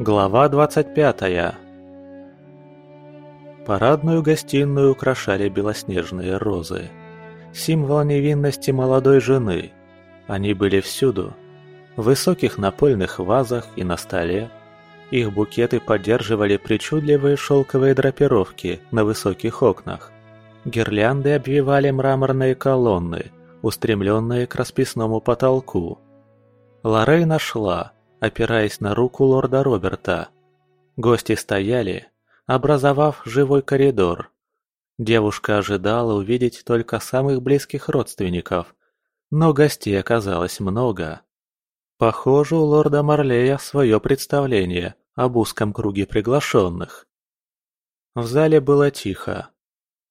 Глава 25 Парадную гостиную украшали белоснежные розы. Символ невинности молодой жены. Они были всюду. В высоких напольных вазах и на столе. Их букеты поддерживали причудливые шелковые драпировки на высоких окнах. Гирлянды обвивали мраморные колонны, устремленные к расписному потолку. Лоррей нашла, опираясь на руку лорда Роберта. Гости стояли, образовав живой коридор. Девушка ожидала увидеть только самых близких родственников, но гостей оказалось много. Похоже, у лорда Марлея свое представление об узком круге приглашенных. В зале было тихо.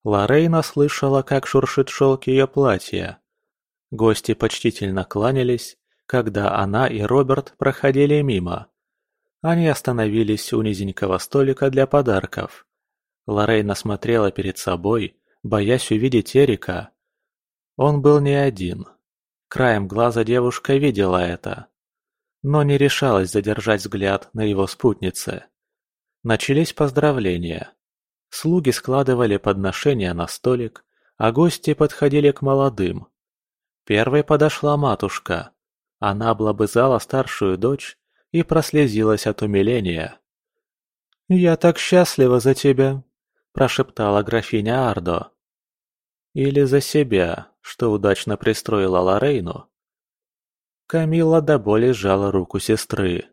Лорейна слышала, как шуршит шелк ее платья. Гости почтительно кланялись, когда она и Роберт проходили мимо. Они остановились у низенького столика для подарков. Лорейна смотрела перед собой, боясь увидеть Эрика. Он был не один. Краем глаза девушка видела это. Но не решалась задержать взгляд на его спутнице. Начались поздравления. Слуги складывали подношения на столик, а гости подходили к молодым. Первой подошла матушка. Она облобызала старшую дочь и прослезилась от умиления. «Я так счастлива за тебя», – прошептала графиня Ардо. «Или за себя, что удачно пристроила Лорейну». Камила до боли сжала руку сестры.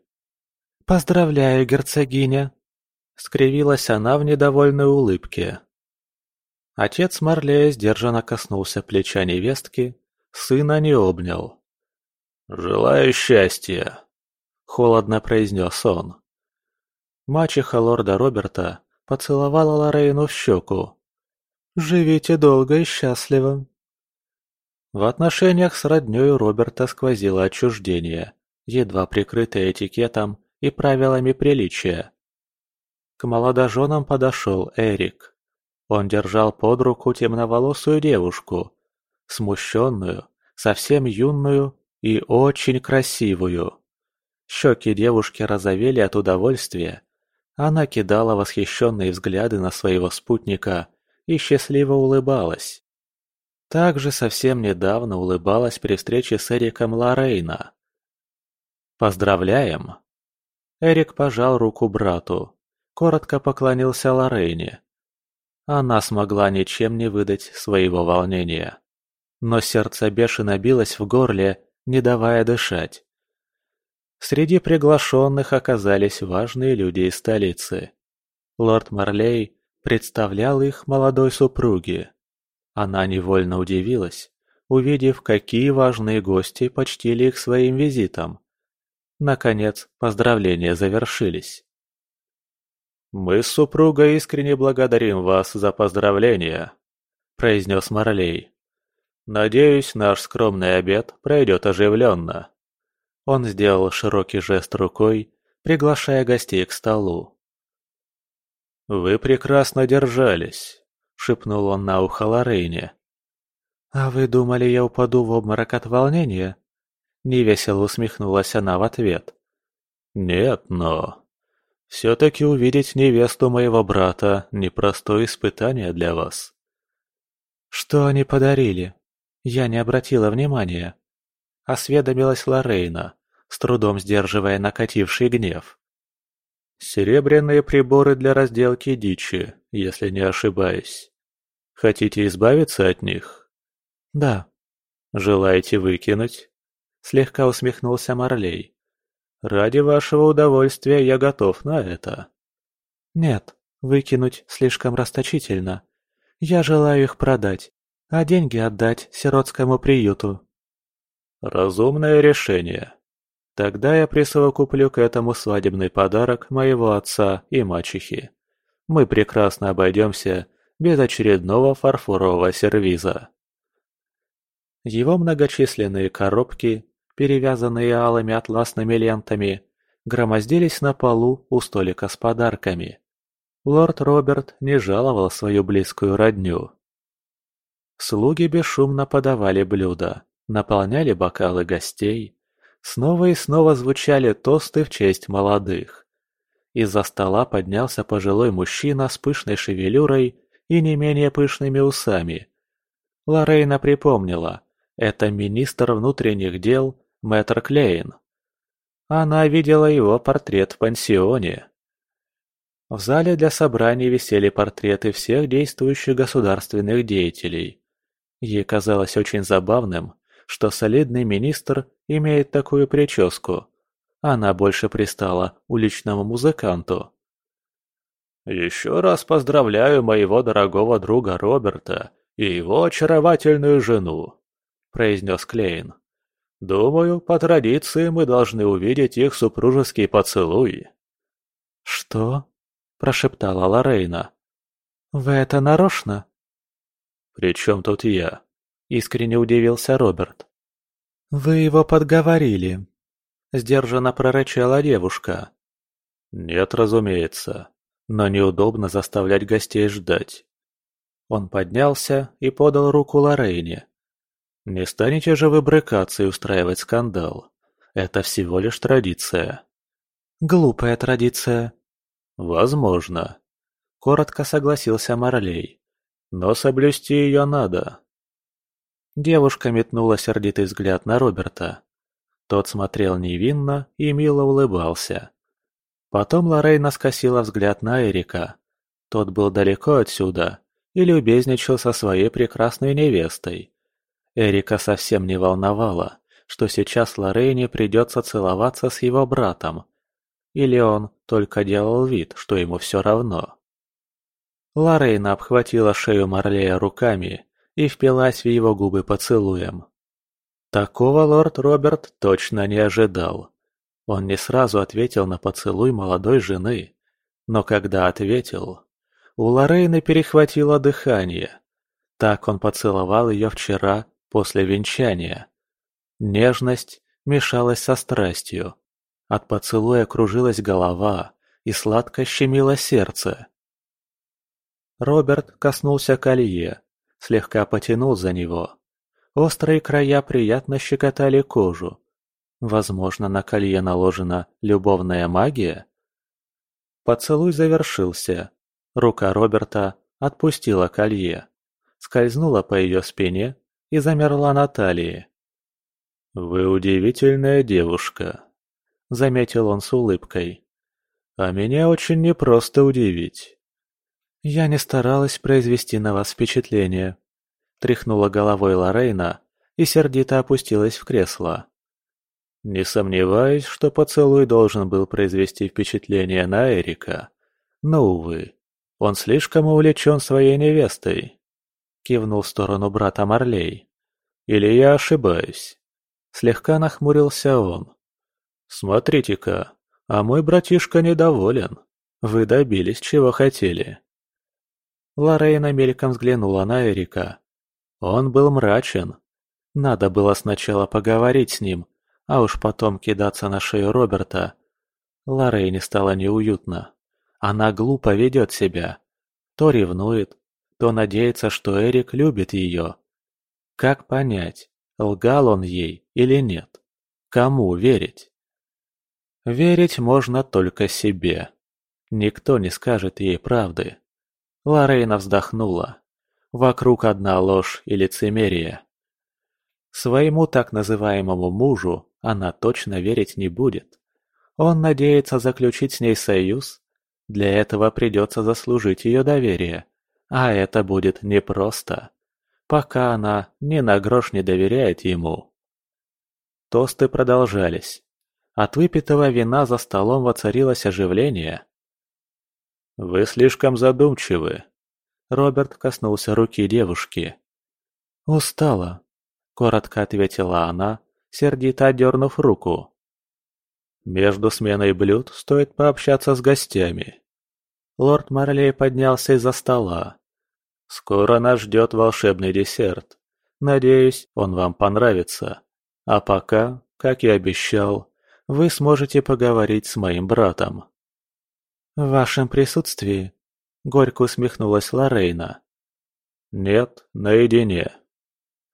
«Поздравляю, герцогиня!» – скривилась она в недовольной улыбке. Отец Марлея сдержанно коснулся плеча невестки, сына не обнял. «Желаю счастья», — холодно произнес он. Мачеха лорда Роберта поцеловала Лорейну в щеку. «Живите долго и счастливо». В отношениях с роднёй Роберта сквозило отчуждение, едва прикрытое этикетом и правилами приличия. К молодоженам подошел Эрик. Он держал под руку темноволосую девушку, смущенную, совсем юную и очень красивую. Щеки девушки розовели от удовольствия. Она кидала восхищенные взгляды на своего спутника и счастливо улыбалась. Также совсем недавно улыбалась при встрече с Эриком Лорейна. «Поздравляем!» Эрик пожал руку брату, коротко поклонился Лорейне. Она смогла ничем не выдать своего волнения. Но сердце бешено билось в горле не давая дышать. Среди приглашенных оказались важные люди из столицы. Лорд Марлей представлял их молодой супруге. Она невольно удивилась, увидев, какие важные гости почтили их своим визитом. Наконец, поздравления завершились. «Мы с супругой искренне благодарим вас за поздравления», – произнес Марлей. Надеюсь, наш скромный обед пройдет оживленно. Он сделал широкий жест рукой, приглашая гостей к столу. «Вы прекрасно держались», — шепнул он на ухо Лорейне. «А вы думали, я упаду в обморок от волнения?» Невесело усмехнулась она в ответ. «Нет, но...» «Все-таки увидеть невесту моего брата — непростое испытание для вас». «Что они подарили?» Я не обратила внимания. Осведомилась Лорейна, с трудом сдерживая накативший гнев. «Серебряные приборы для разделки дичи, если не ошибаюсь. Хотите избавиться от них?» «Да». «Желаете выкинуть?» Слегка усмехнулся Марлей. «Ради вашего удовольствия я готов на это». «Нет, выкинуть слишком расточительно. Я желаю их продать а деньги отдать сиротскому приюту. Разумное решение. Тогда я присовокуплю к этому свадебный подарок моего отца и мачехи. Мы прекрасно обойдемся без очередного фарфорового сервиза. Его многочисленные коробки, перевязанные алыми атласными лентами, громоздились на полу у столика с подарками. Лорд Роберт не жаловал свою близкую родню. Слуги бесшумно подавали блюда, наполняли бокалы гостей. Снова и снова звучали тосты в честь молодых. Из-за стола поднялся пожилой мужчина с пышной шевелюрой и не менее пышными усами. Лорейна припомнила, это министр внутренних дел Мэтр Клейн. Она видела его портрет в пансионе. В зале для собраний висели портреты всех действующих государственных деятелей. Ей казалось очень забавным, что солидный министр имеет такую прическу. Она больше пристала уличному музыканту. «Еще раз поздравляю моего дорогого друга Роберта и его очаровательную жену», – произнес Клейн. «Думаю, по традиции мы должны увидеть их супружеский поцелуй». «Что?» – прошептала Лорейна. «Вы это нарочно?» «При чем тут я?» – искренне удивился Роберт. «Вы его подговорили», – сдержанно прорычала девушка. «Нет, разумеется, но неудобно заставлять гостей ждать». Он поднялся и подал руку Лорейне. «Не станете же вы брыкаться и устраивать скандал. Это всего лишь традиция». «Глупая традиция». «Возможно», — коротко согласился Марлей. «Но соблюсти ее надо». Девушка метнула сердитый взгляд на Роберта. Тот смотрел невинно и мило улыбался. Потом Лорейна скосила взгляд на Эрика. Тот был далеко отсюда и любезничал со своей прекрасной невестой. Эрика совсем не волновало, что сейчас Лорейне придется целоваться с его братом. Или он только делал вид, что ему все равно. Лорейна обхватила шею Марлея руками и впилась в его губы поцелуем. Такого лорд Роберт точно не ожидал. Он не сразу ответил на поцелуй молодой жены, но когда ответил, у Лорейны перехватило дыхание. Так он поцеловал ее вчера после венчания. Нежность мешалась со страстью. От поцелуя кружилась голова и сладко щемило сердце. Роберт коснулся колье, слегка потянул за него. Острые края приятно щекотали кожу. Возможно, на колье наложена любовная магия? Поцелуй завершился. Рука Роберта отпустила колье, скользнула по ее спине и замерла на талии. «Вы удивительная девушка», — заметил он с улыбкой. «А меня очень непросто удивить». «Я не старалась произвести на вас впечатление», – тряхнула головой Лорейна и сердито опустилась в кресло. Не сомневаюсь, что поцелуй должен был произвести впечатление на Эрика. Но, увы, он слишком увлечен своей невестой. Кивнул в сторону брата Марлей. Или я ошибаюсь? Слегка нахмурился он. Смотрите-ка, а мой братишка недоволен. Вы добились, чего хотели. Лорейна мельком взглянула на Эрика. Он был мрачен. Надо было сначала поговорить с ним, а уж потом кидаться на шею Роберта. Лорейне стало неуютно. Она глупо ведет себя. То ревнует, то надеется, что Эрик любит ее. Как понять, лгал он ей или нет? Кому верить? Верить можно только себе. Никто не скажет ей правды. Лорейна вздохнула. Вокруг одна ложь и лицемерие. Своему так называемому мужу она точно верить не будет. Он надеется заключить с ней союз. Для этого придется заслужить ее доверие. А это будет непросто. Пока она ни на грош не доверяет ему. Тосты продолжались. От выпитого вина за столом воцарилось оживление. «Вы слишком задумчивы». Роберт коснулся руки девушки. «Устала», — коротко ответила она, сердито отдернув руку. «Между сменой блюд стоит пообщаться с гостями». Лорд Марлей поднялся из-за стола. «Скоро нас ждет волшебный десерт. Надеюсь, он вам понравится. А пока, как и обещал, вы сможете поговорить с моим братом». «В вашем присутствии?» – горько усмехнулась Лорейна. «Нет, наедине».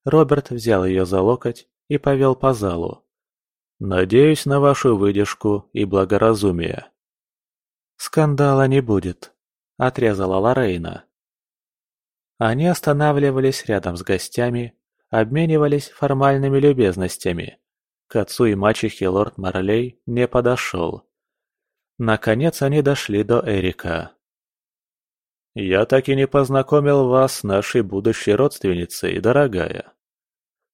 Роберт взял ее за локоть и повел по залу. «Надеюсь на вашу выдержку и благоразумие». «Скандала не будет», — отрезала Лорейна. Они останавливались рядом с гостями, обменивались формальными любезностями. К отцу и мачехе лорд Марлей не подошел. Наконец они дошли до Эрика. «Я так и не познакомил вас с нашей будущей родственницей, дорогая».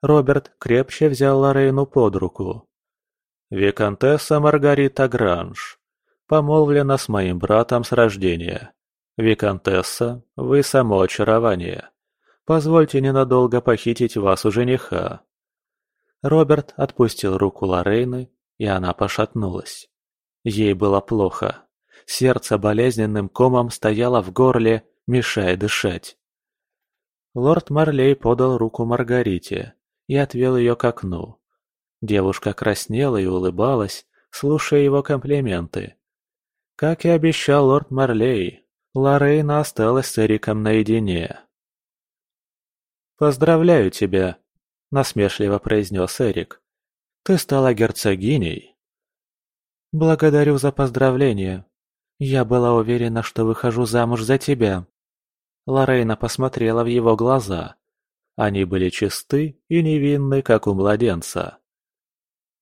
Роберт крепче взял Лорейну под руку. «Викантесса Маргарита Гранж, помолвлена с моим братом с рождения. Викантесса, вы само очарование. Позвольте ненадолго похитить вас у жениха». Роберт отпустил руку Лорейны, и она пошатнулась. Ей было плохо. Сердце болезненным комом стояло в горле, мешая дышать. Лорд Марлей подал руку Маргарите и отвел ее к окну. Девушка краснела и улыбалась, слушая его комплименты. Как и обещал лорд Марлей, Лорейна осталась с Эриком наедине. «Поздравляю тебя», — насмешливо произнес Эрик. «Ты стала герцогиней». «Благодарю за поздравление. Я была уверена, что выхожу замуж за тебя». Лорейна посмотрела в его глаза. Они были чисты и невинны, как у младенца.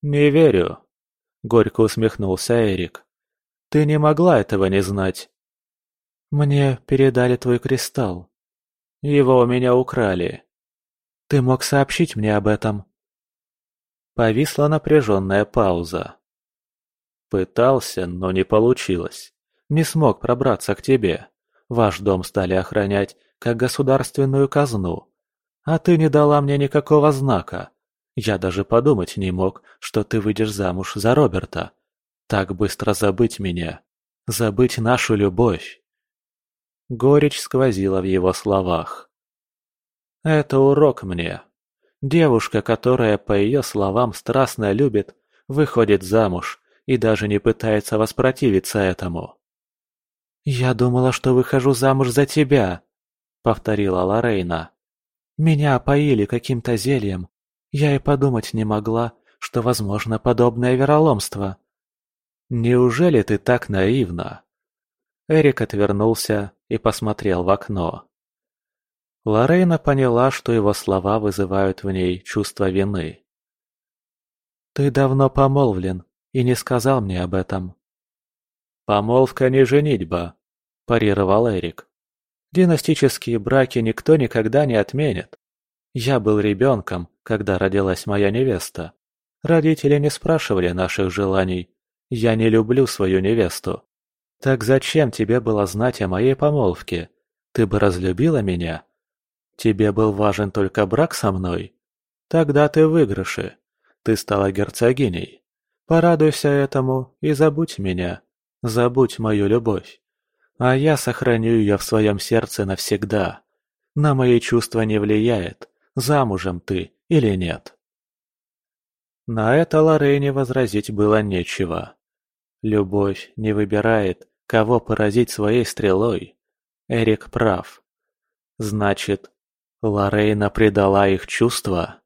«Не верю», — горько усмехнулся Эрик. «Ты не могла этого не знать». «Мне передали твой кристалл. Его у меня украли. Ты мог сообщить мне об этом?» Повисла напряженная пауза. Пытался, но не получилось. Не смог пробраться к тебе. Ваш дом стали охранять, как государственную казну. А ты не дала мне никакого знака. Я даже подумать не мог, что ты выйдешь замуж за Роберта. Так быстро забыть меня. Забыть нашу любовь. Горечь сквозила в его словах. Это урок мне. Девушка, которая, по ее словам, страстно любит, выходит замуж и даже не пытается воспротивиться этому. «Я думала, что выхожу замуж за тебя», — повторила Лорейна. «Меня опоили каким-то зельем. Я и подумать не могла, что возможно подобное вероломство». «Неужели ты так наивна?» Эрик отвернулся и посмотрел в окно. Лорейна поняла, что его слова вызывают в ней чувство вины. «Ты давно помолвлен и не сказал мне об этом». «Помолвка не женитьба», – парировал Эрик. «Династические браки никто никогда не отменит. Я был ребенком, когда родилась моя невеста. Родители не спрашивали наших желаний. Я не люблю свою невесту. Так зачем тебе было знать о моей помолвке? Ты бы разлюбила меня?» Тебе был важен только брак со мной? Тогда ты в выигрыше. Ты стала герцогиней. Порадуйся этому и забудь меня. Забудь мою любовь. А я сохраню ее в своем сердце навсегда. На мои чувства не влияет, замужем ты или нет. На это Лорейне возразить было нечего. Любовь не выбирает, кого поразить своей стрелой. Эрик прав. Значит, Лорейна предала их чувства?